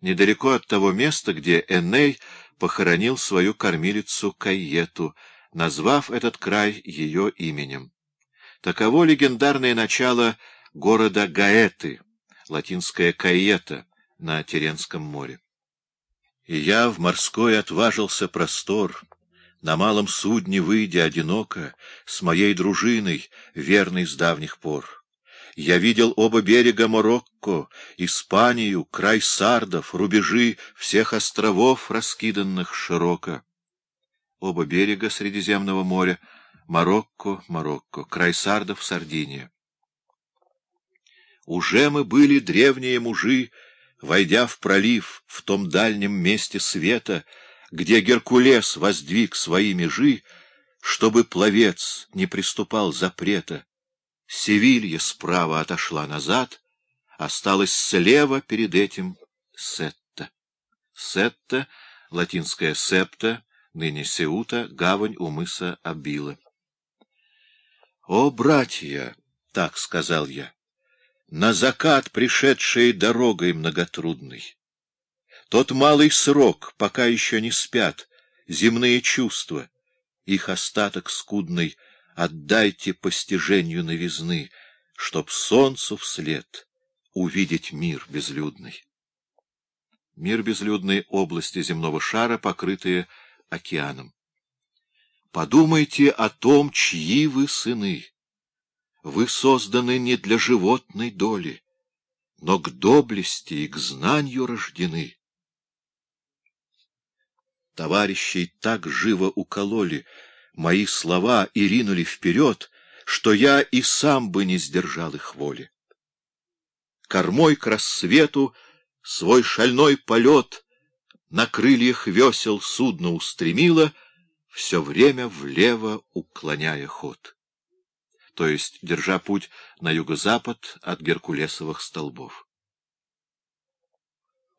недалеко от того места, где Эней похоронил свою кормилицу Кайету, назвав этот край ее именем. Таково легендарное начало города Гаэты, латинская Кайета, на Теренском море. И я в морской отважился простор, на малом судне выйдя одиноко, с моей дружиной, верной с давних пор. Я видел оба берега Марокко, Испанию, край сардов, рубежи всех островов, раскиданных широко. Оба берега Средиземного моря — Марокко, Марокко, край сардов, Сардиния. Уже мы были древние мужи, войдя в пролив в том дальнем месте света, где Геркулес воздвиг свои межи, чтобы пловец не приступал запрета. Севилья справа отошла назад, осталась слева перед этим Сетта. Сетта, латинская септа, ныне Сеута, гавань у мыса Абила. «О, братья!» — так сказал я. «На закат, пришедшие дорогой многотрудной. Тот малый срок, пока еще не спят, земные чувства, их остаток скудный — отдайте постижению новизны, чтоб солнцу вслед увидеть мир безлюдный. Мир безлюдной области земного шара, покрытые океаном. Подумайте о том, чьи вы сыны. Вы созданы не для животной доли, но к доблести и к знанию рождены. Товарищей так живо укололи, мои слова и ринули вперед, что я и сам бы не сдержал их воли. Кормой к рассвету свой шальной полет на крыльях весел судно устремило, все время влево уклоняя ход, то есть держа путь на юго-запад от Геркулесовых столбов.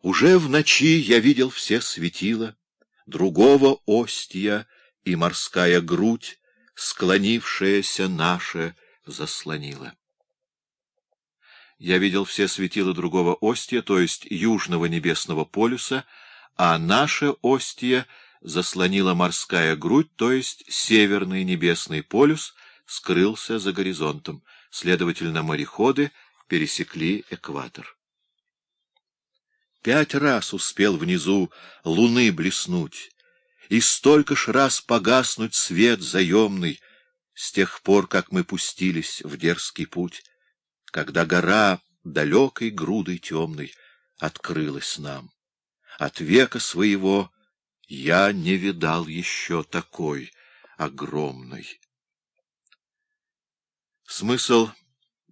Уже в ночи я видел все светила, другого остия — и морская грудь, склонившаяся наша, заслонила. Я видел все светила другого остия, то есть южного небесного полюса, а наше остие заслонила морская грудь, то есть северный небесный полюс скрылся за горизонтом, следовательно, мореходы пересекли экватор. Пять раз успел внизу луны блеснуть, и столько ж раз погаснуть свет заемный с тех пор, как мы пустились в дерзкий путь, когда гора далекой грудой темной открылась нам. От века своего я не видал еще такой огромной. Смысл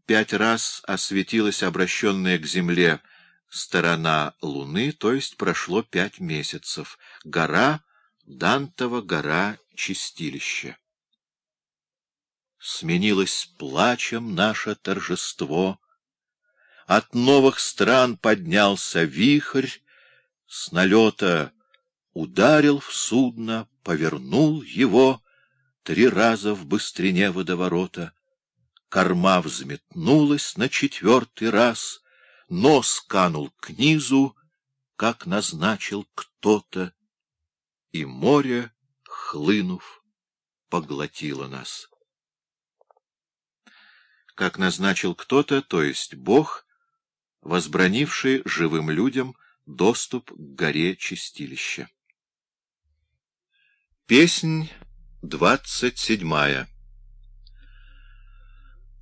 пять раз осветилась обращенная к земле сторона Луны, то есть прошло пять месяцев. Гора Дантова гора Чистилище. Сменилось плачем наше торжество, От новых стран поднялся вихрь, С налета ударил в судно, повернул его. Три раза в быстрине водоворота. Корма взметнулась на четвертый раз, Нос канул к низу, как назначил кто-то, и море, хлынув, поглотило нас. Как назначил кто-то, то есть Бог, возбранивший живым людям доступ к горе Чистилища. Песнь двадцать седьмая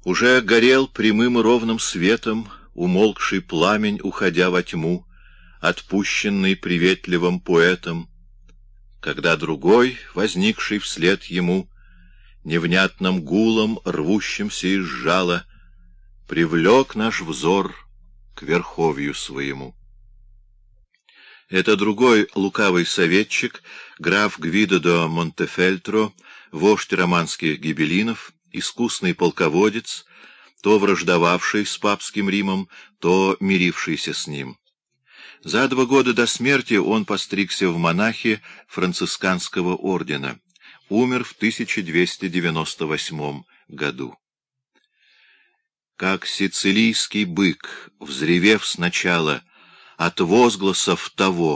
Уже горел прямым и ровным светом умолкший пламень, уходя во тьму, отпущенный приветливым поэтом, когда другой, возникший вслед ему, невнятным гулом, рвущимся из жала, привлек наш взор к верховью своему. Это другой лукавый советчик, граф Гвидо до Монтефельтро, вождь романских гибелинов, искусный полководец, то враждовавший с папским Римом, то мирившийся с ним. За два года до смерти он постригся в монахи францисканского ордена. Умер в 1298 году. Как сицилийский бык, взревев сначала от возгласов того,